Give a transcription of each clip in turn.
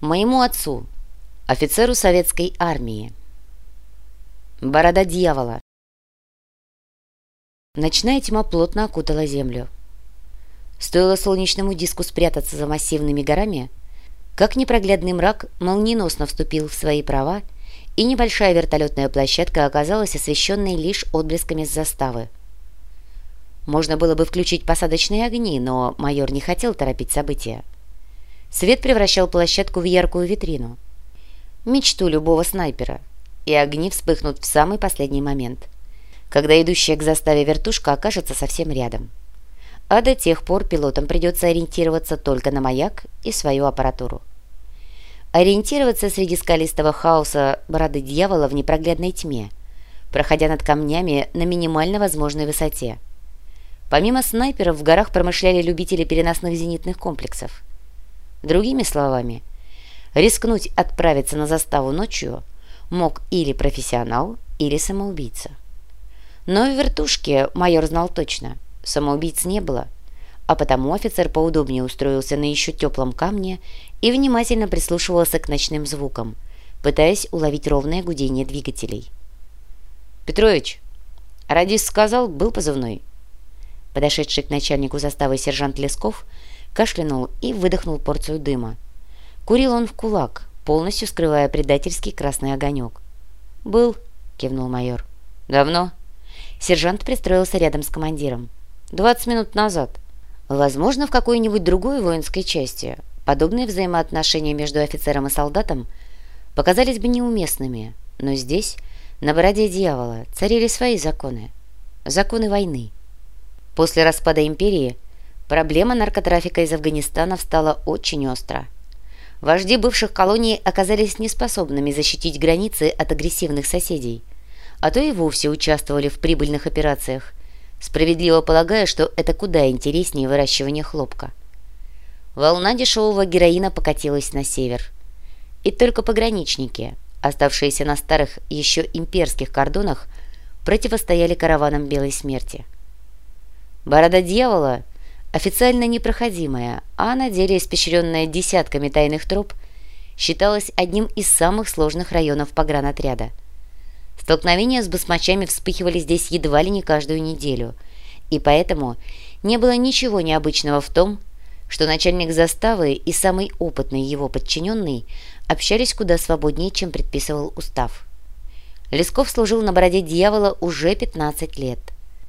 Моему отцу, офицеру советской армии. Борода дьявола. Ночная тьма плотно окутала землю. Стоило солнечному диску спрятаться за массивными горами, как непроглядный мрак молниеносно вступил в свои права, и небольшая вертолетная площадка оказалась освещенной лишь отблесками с заставы. Можно было бы включить посадочные огни, но майор не хотел торопить события. Свет превращал площадку в яркую витрину. Мечту любого снайпера. И огни вспыхнут в самый последний момент, когда идущая к заставе вертушка окажется совсем рядом. А до тех пор пилотам придется ориентироваться только на маяк и свою аппаратуру. Ориентироваться среди скалистого хаоса бороды дьявола в непроглядной тьме, проходя над камнями на минимально возможной высоте. Помимо снайперов в горах промышляли любители переносных зенитных комплексов – Другими словами, рискнуть отправиться на заставу ночью мог или профессионал, или самоубийца. Но в вертушке майор знал точно, самоубийц не было, а потому офицер поудобнее устроился на еще теплом камне и внимательно прислушивался к ночным звукам, пытаясь уловить ровное гудение двигателей. «Петрович, радист сказал, был позывной». Подошедший к начальнику заставы сержант Лесков – кашлянул и выдохнул порцию дыма. Курил он в кулак, полностью скрывая предательский красный огонек. «Был», — кивнул майор. «Давно?» Сержант пристроился рядом с командиром. «Двадцать минут назад. Возможно, в какой-нибудь другой воинской части подобные взаимоотношения между офицером и солдатом показались бы неуместными, но здесь, на бороде дьявола, царили свои законы. Законы войны. После распада империи Проблема наркотрафика из Афганистана встала очень остро. Вожди бывших колоний оказались неспособными защитить границы от агрессивных соседей, а то и вовсе участвовали в прибыльных операциях, справедливо полагая, что это куда интереснее выращивания хлопка. Волна дешевого героина покатилась на север. И только пограничники, оставшиеся на старых еще имперских кордонах, противостояли караванам Белой Смерти. Борода дьявола – официально непроходимая, а на деле испещренная десятками тайных троп, считалась одним из самых сложных районов погранотряда. Столкновения с басмачами вспыхивали здесь едва ли не каждую неделю, и поэтому не было ничего необычного в том, что начальник заставы и самый опытный его подчиненный общались куда свободнее, чем предписывал устав. Лесков служил на бороде дьявола уже 15 лет.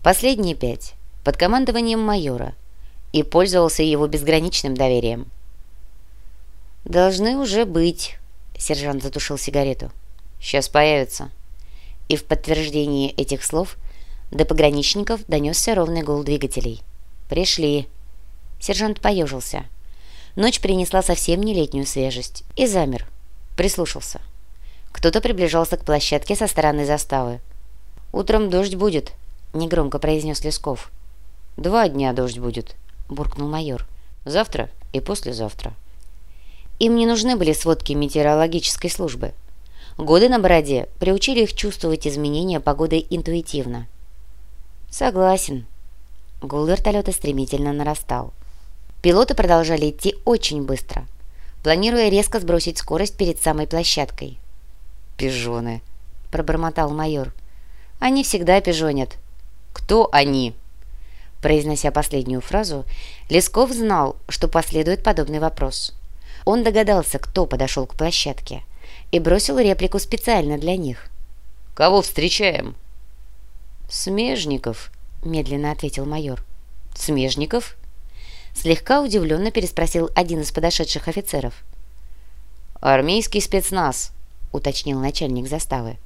Последние пять под командованием майора – и пользовался его безграничным доверием. «Должны уже быть», — сержант затушил сигарету. «Сейчас появятся». И в подтверждении этих слов до пограничников донесся ровный гул двигателей. «Пришли». Сержант поежился. Ночь принесла совсем не летнюю свежесть. И замер. Прислушался. Кто-то приближался к площадке со стороны заставы. «Утром дождь будет», — негромко произнес Лесков. «Два дня дождь будет», — буркнул майор. «Завтра и послезавтра». Им не нужны были сводки метеорологической службы. Годы на бороде приучили их чувствовать изменения погоды интуитивно. «Согласен». Гул вертолета стремительно нарастал. Пилоты продолжали идти очень быстро, планируя резко сбросить скорость перед самой площадкой. «Пижоны», — пробормотал майор. «Они всегда пижонят». «Кто они?» Произнося последнюю фразу, Лесков знал, что последует подобный вопрос. Он догадался, кто подошел к площадке, и бросил реплику специально для них. «Кого встречаем?» «Смежников», — медленно ответил майор. «Смежников?» Слегка удивленно переспросил один из подошедших офицеров. «Армейский спецназ», — уточнил начальник заставы.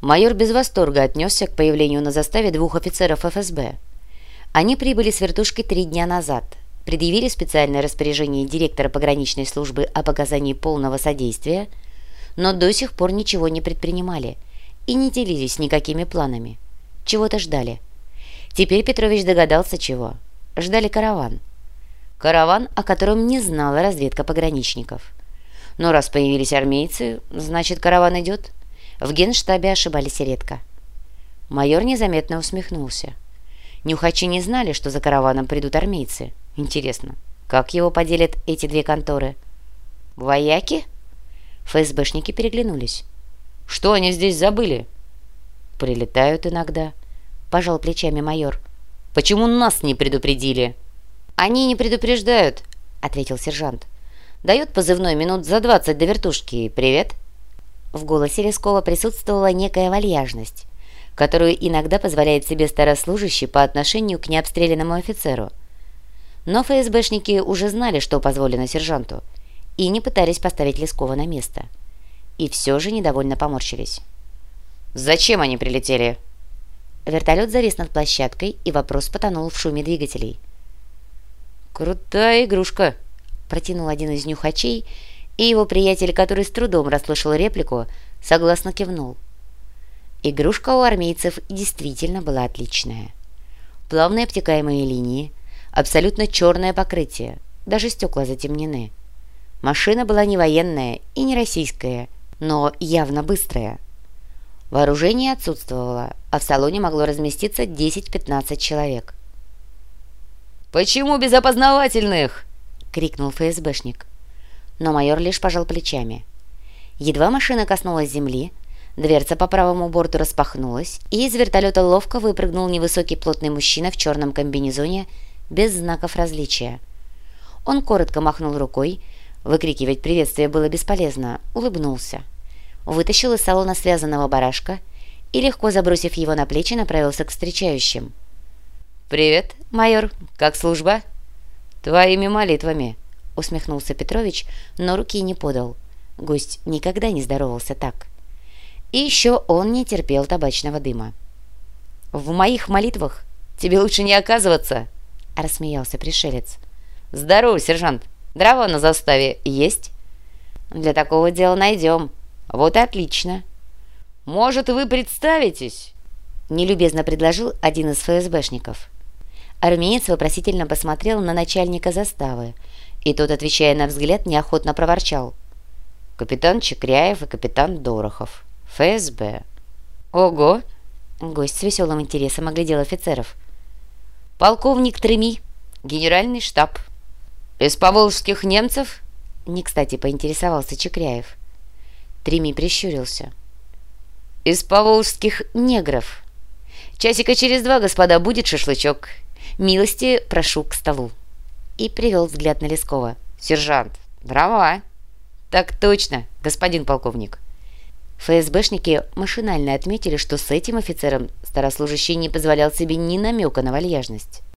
Майор без восторга отнесся к появлению на заставе двух офицеров ФСБ. Они прибыли с вертушкой три дня назад, предъявили специальное распоряжение директора пограничной службы о показании полного содействия, но до сих пор ничего не предпринимали и не делились никакими планами. Чего-то ждали. Теперь Петрович догадался чего. Ждали караван. Караван, о котором не знала разведка пограничников. Но раз появились армейцы, значит, караван идет. В генштабе ошибались редко. Майор незаметно усмехнулся. Нюхачи не знали, что за караваном придут армейцы. Интересно, как его поделят эти две конторы? «Вояки?» ФСБшники переглянулись. «Что они здесь забыли?» «Прилетают иногда», — пожал плечами майор. «Почему нас не предупредили?» «Они не предупреждают», — ответил сержант. «Дают позывной минут за двадцать до вертушки. Привет». В голосе Лескова присутствовала некая вальяжность, которую иногда позволяет себе старослужащий по отношению к необстрелянному офицеру. Но ФСБшники уже знали, что позволено сержанту, и не пытались поставить Лескова на место. И все же недовольно поморщились. «Зачем они прилетели?» Вертолет завис над площадкой, и вопрос потонул в шуме двигателей. «Крутая игрушка!» – протянул один из нюхачей, и его приятель, который с трудом расслышал реплику, согласно кивнул. Игрушка у армейцев действительно была отличная. Плавные обтекаемые линии, абсолютно черное покрытие, даже стекла затемнены. Машина была не военная и не российская, но явно быстрая. Вооружение отсутствовало, а в салоне могло разместиться 10-15 человек. «Почему без опознавательных?» — крикнул ФСБшник но майор лишь пожал плечами. Едва машина коснулась земли, дверца по правому борту распахнулась, и из вертолета ловко выпрыгнул невысокий плотный мужчина в черном комбинезоне без знаков различия. Он коротко махнул рукой, выкрикивать приветствие было бесполезно, улыбнулся. Вытащил из салона связанного барашка и, легко забросив его на плечи, направился к встречающим. «Привет, майор, как служба?» «Твоими молитвами», усмехнулся Петрович, но руки не подал. Гость никогда не здоровался так. И еще он не терпел табачного дыма. «В моих молитвах тебе лучше не оказываться!» — рассмеялся пришелец. «Здорово, сержант! Дрова на заставе есть?» «Для такого дела найдем. Вот и отлично!» «Может, вы представитесь?» — нелюбезно предложил один из ФСБшников. Армеец вопросительно посмотрел на начальника заставы, и тот, отвечая на взгляд, неохотно проворчал. «Капитан Чекряев и капитан Дорохов. ФСБ». «Ого!» Гость с веселым интересом оглядел офицеров. «Полковник Треми, генеральный штаб. Из поволжских немцев?» Не кстати поинтересовался Чекряев. Треми прищурился. «Из поволжских негров. Часика через два, господа, будет шашлычок. Милости прошу к столу» и привел взгляд на Лескова. «Сержант, дрова!» «Так точно, господин полковник!» ФСБшники машинально отметили, что с этим офицером старослужащий не позволял себе ни намека на вальяжность.